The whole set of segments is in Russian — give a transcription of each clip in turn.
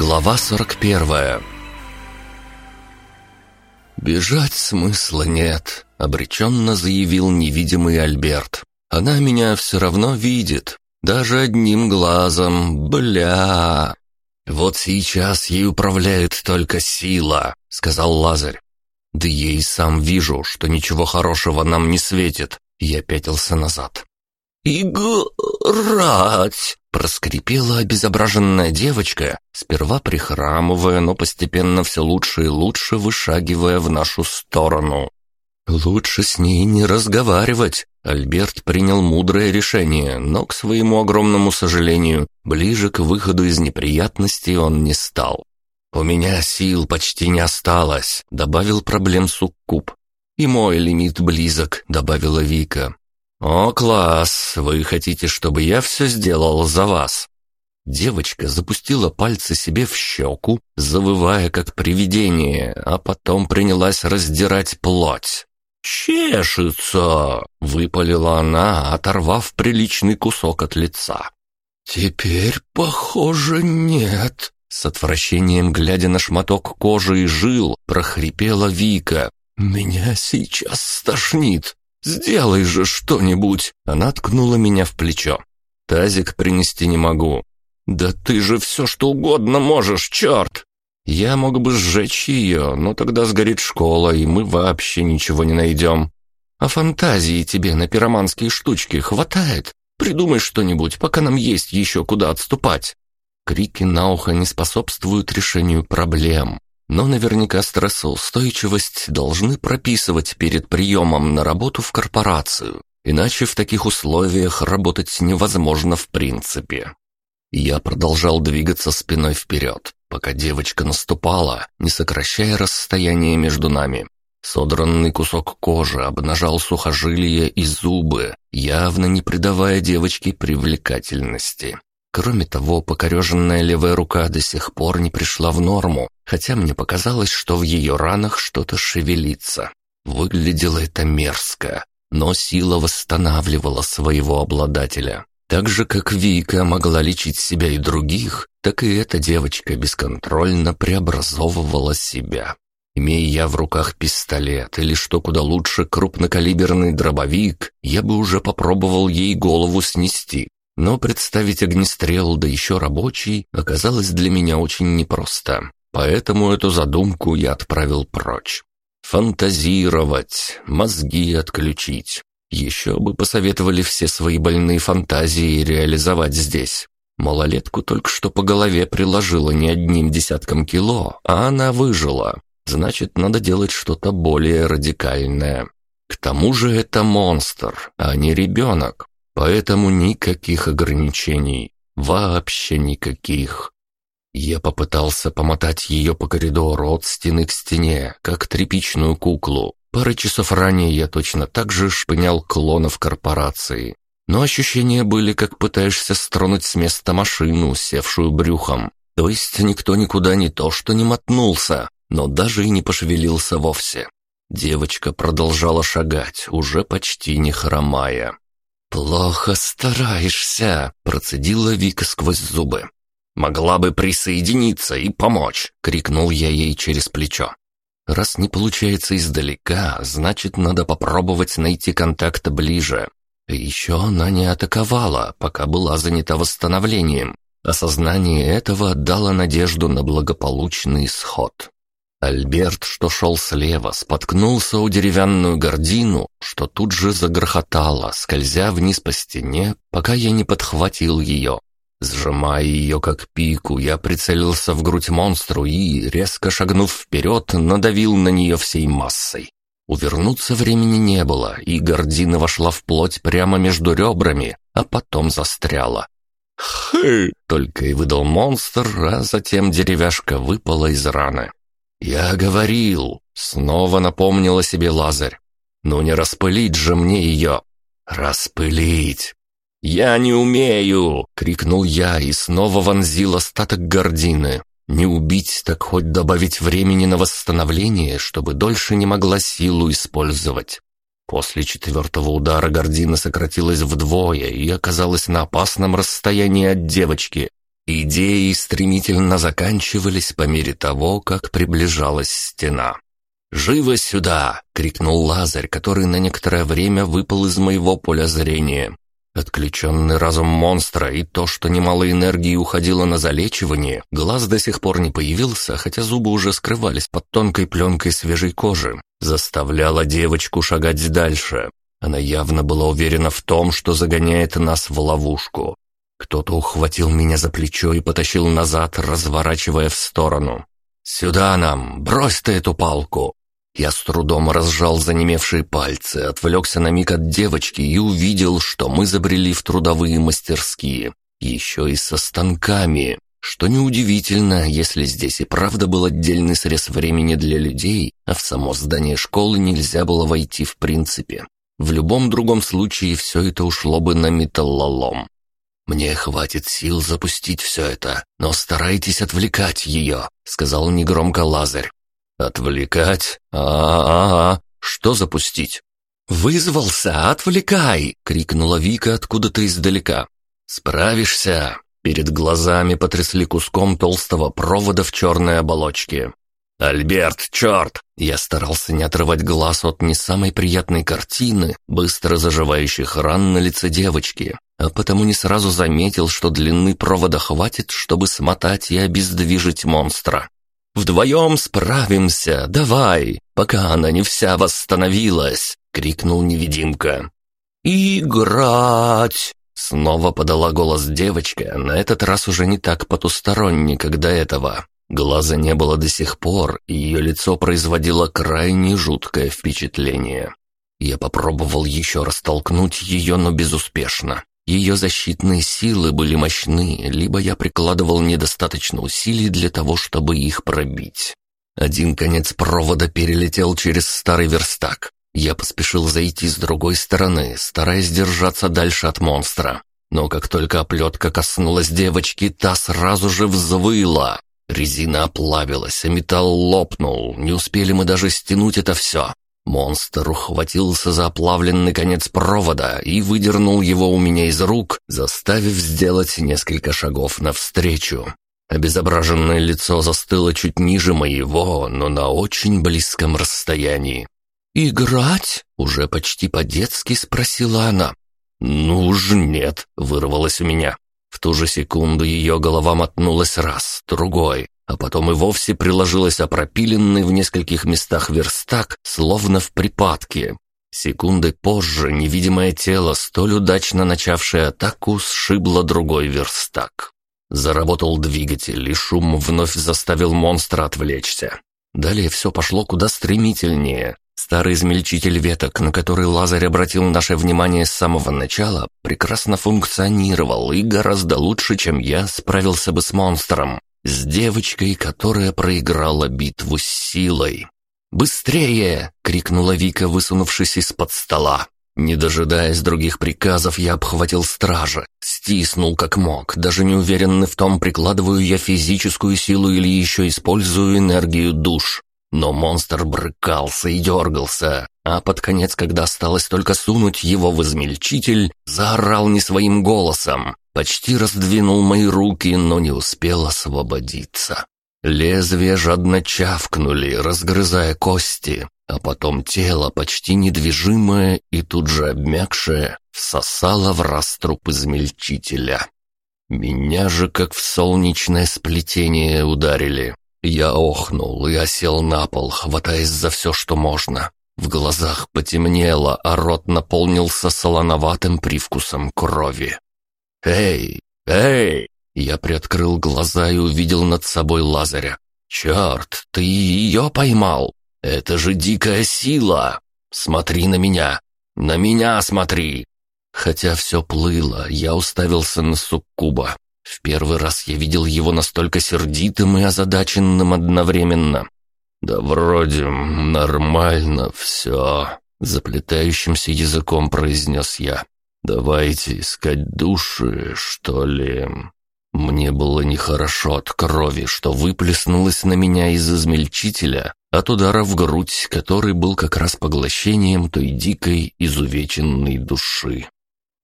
Глава 41 «Бежать смысла нет», — обреченно заявил невидимый Альберт. «Она меня все равно видит, даже одним глазом, бля!» «Вот сейчас ей управляет только сила», — сказал Лазарь. «Да и сам вижу, что ничего хорошего нам не светит», — я пятился назад. «Играть!» — проскрипела обезображенная девочка, сперва прихрамывая, но постепенно все лучше и лучше вышагивая в нашу сторону. «Лучше с ней не разговаривать», — Альберт принял мудрое решение, но, к своему огромному сожалению, ближе к выходу из неприятностей он не стал. «У меня сил почти не осталось», — добавил проблем Суккуб. «И мой лимит близок», — добавила Вика. «О, класс! Вы хотите, чтобы я все сделал за вас?» Девочка запустила пальцы себе в щеку, завывая как привидение, а потом принялась раздирать плоть. «Чешется!» — выпалила она, оторвав приличный кусок от лица. «Теперь, похоже, нет!» С отвращением, глядя на шматок кожи и жил, прохрипела Вика. «Меня сейчас стошнит!» «Сделай же что-нибудь!» Она ткнула меня в плечо. «Тазик принести не могу». «Да ты же все что угодно можешь, черт!» «Я мог бы сжечь ее, но тогда сгорит школа, и мы вообще ничего не найдем. А фантазии тебе на пироманские штучки хватает? Придумай что-нибудь, пока нам есть еще куда отступать». Крики на ухо не способствуют решению проблем но наверняка стрессоустойчивость должны прописывать перед приемом на работу в корпорацию, иначе в таких условиях работать невозможно в принципе. Я продолжал двигаться спиной вперед, пока девочка наступала, не сокращая расстояние между нами. Содранный кусок кожи обнажал сухожилия и зубы, явно не придавая девочке привлекательности. Кроме того, покореженная левая рука до сих пор не пришла в норму, хотя мне показалось, что в ее ранах что-то шевелится. Выглядело это мерзко, но сила восстанавливала своего обладателя. Так же, как Вика могла лечить себя и других, так и эта девочка бесконтрольно преобразовывала себя. Имея я в руках пистолет или, что куда лучше, крупнокалиберный дробовик, я бы уже попробовал ей голову снести, но представить огнестрел, да еще рабочий, оказалось для меня очень непросто. Поэтому эту задумку я отправил прочь. Фантазировать, мозги отключить. Еще бы посоветовали все свои больные фантазии реализовать здесь. Малолетку только что по голове приложила не одним десятком кило, а она выжила. Значит, надо делать что-то более радикальное. К тому же это монстр, а не ребенок. Поэтому никаких ограничений, вообще никаких. Я попытался помотать ее по коридору от стены к стене, как тряпичную куклу. Пары часов ранее я точно так же шпынял клонов корпорации. Но ощущения были, как пытаешься стронуть с места машину, севшую брюхом. То есть никто никуда не то что не мотнулся, но даже и не пошевелился вовсе. Девочка продолжала шагать, уже почти не хромая. «Плохо стараешься», — процедила Вика сквозь зубы. «Могла бы присоединиться и помочь», — крикнул я ей через плечо. «Раз не получается издалека, значит, надо попробовать найти контакт ближе». еще она не атаковала, пока была занята восстановлением. Осознание этого дало надежду на благополучный исход. Альберт, что шел слева, споткнулся у деревянную гордину, что тут же загрохотало, скользя вниз по стене, пока я не подхватил ее. Сжимая ее как пику, я прицелился в грудь монстру и, резко шагнув вперед, надавил на нее всей массой. Увернуться времени не было, и гордина вошла в плоть прямо между ребрами, а потом застряла. «Хы!» — только и выдал монстр, а затем деревяшка выпала из раны. «Я говорил!» — снова напомнил о себе Лазарь. «Ну не распылить же мне ее!» «Распылить!» «Я не умею!» — крикнул я и снова вонзил остаток гордины. Не убить, так хоть добавить времени на восстановление, чтобы дольше не могла силу использовать. После четвертого удара гордина сократилась вдвое и оказалась на опасном расстоянии от девочки. Идеи стремительно заканчивались по мере того, как приближалась стена. «Живо сюда!» — крикнул Лазарь, который на некоторое время выпал из моего поля зрения. Отключенный разум монстра и то, что немало энергии уходило на залечивание, глаз до сих пор не появился, хотя зубы уже скрывались под тонкой пленкой свежей кожи, заставляло девочку шагать дальше. Она явно была уверена в том, что загоняет нас в ловушку. Кто-то ухватил меня за плечо и потащил назад, разворачивая в сторону. «Сюда нам! Брось ты эту палку!» Я с трудом разжал занемевшие пальцы, отвлекся на миг от девочки и увидел, что мы забрели в трудовые мастерские, еще и со станками, что неудивительно, если здесь и правда был отдельный срез времени для людей, а в само здание школы нельзя было войти в принципе. В любом другом случае все это ушло бы на металлолом. «Мне хватит сил запустить все это, но старайтесь отвлекать ее», — сказал негромко Лазарь. «Отвлекать? А-а-а! Что запустить?» «Вызвался, отвлекай!» — крикнула Вика откуда-то издалека. «Справишься!» Перед глазами потрясли куском толстого провода в черной оболочке. «Альберт, черт!» Я старался не отрывать глаз от не самой приятной картины, быстро заживающих ран на лице девочки, а потому не сразу заметил, что длины провода хватит, чтобы смотать и обездвижить монстра. Вдвоем справимся, давай, пока она не вся восстановилась!» — крикнул невидимка. «Играть!» — снова подала голос девочка, на этот раз уже не так потусторонне, как до этого. Глаза не было до сих пор, и ее лицо производило крайне жуткое впечатление. Я попробовал еще раз толкнуть ее, но безуспешно. Ее защитные силы были мощны, либо я прикладывал недостаточно усилий для того, чтобы их пробить. Один конец провода перелетел через старый верстак. Я поспешил зайти с другой стороны, стараясь держаться дальше от монстра. Но как только оплетка коснулась девочки, та сразу же взвыла. Резина оплавилась, а металл лопнул. Не успели мы даже стянуть это все. Монстр ухватился за оплавленный конец провода и выдернул его у меня из рук, заставив сделать несколько шагов навстречу. Обезображенное лицо застыло чуть ниже моего, но на очень близком расстоянии. «Играть?» — уже почти по-детски спросила она. «Ну уж нет», — вырвалось у меня. В ту же секунду ее голова мотнулась раз, другой, а потом и вовсе приложилась о пропиленный в нескольких местах верстак, словно в припадке. Секунды позже невидимое тело, столь удачно начавшее атаку, сшибло другой верстак. Заработал двигатель, и шум вновь заставил монстра отвлечься. Далее все пошло куда стремительнее. Старый измельчитель веток, на который Лазарь обратил наше внимание с самого начала, прекрасно функционировал и гораздо лучше, чем я справился бы с монстром с девочкой, которая проиграла битву с силой. «Быстрее!» — крикнула Вика, высунувшись из-под стола. Не дожидаясь других приказов, я обхватил стража, стиснул как мог, даже не уверенный в том, прикладываю я физическую силу или еще использую энергию душ. Но монстр брыкался и дергался, а под конец, когда осталось только сунуть его в измельчитель, заорал не своим голосом. Почти раздвинул мои руки, но не успел освободиться. Лезвия жадно чавкнули, разгрызая кости, а потом тело, почти недвижимое и тут же обмякшее, всосало в раструб измельчителя. Меня же как в солнечное сплетение ударили. Я охнул и осел на пол, хватаясь за все, что можно. В глазах потемнело, а рот наполнился солоноватым привкусом крови. «Эй! Эй!» Я приоткрыл глаза и увидел над собой Лазаря. «Черт, ты ее поймал! Это же дикая сила! Смотри на меня! На меня смотри!» Хотя все плыло, я уставился на суккуба. В первый раз я видел его настолько сердитым и озадаченным одновременно. «Да вроде нормально все», — заплетающимся языком произнес я. «Давайте искать души, что ли?» Мне было нехорошо от крови, что выплеснулось на меня из измельчителя, от удара в грудь, который был как раз поглощением той дикой, изувеченной души.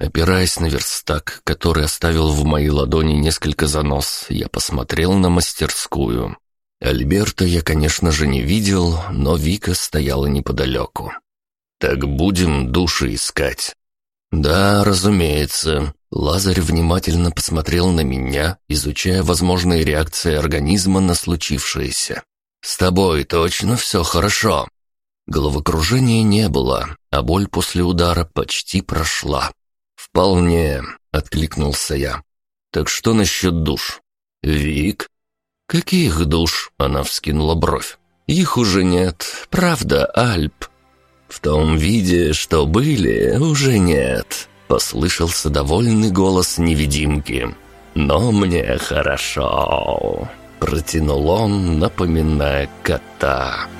Опираясь на верстак, который оставил в моей ладони несколько занос, я посмотрел на мастерскую. Альберта я, конечно же, не видел, но Вика стояла неподалеку. «Так будем души искать». «Да, разумеется». Лазарь внимательно посмотрел на меня, изучая возможные реакции организма на случившееся. «С тобой точно все хорошо?» Головокружения не было, а боль после удара почти прошла. «Вполне», — откликнулся я. «Так что насчет душ?» «Вик?» «Каких душ?» — она вскинула бровь. «Их уже нет, правда, Альп?» «В том виде, что были, уже нет», — послышался довольный голос невидимки. «Но мне хорошо», — протянул он, напоминая кота. «Кота».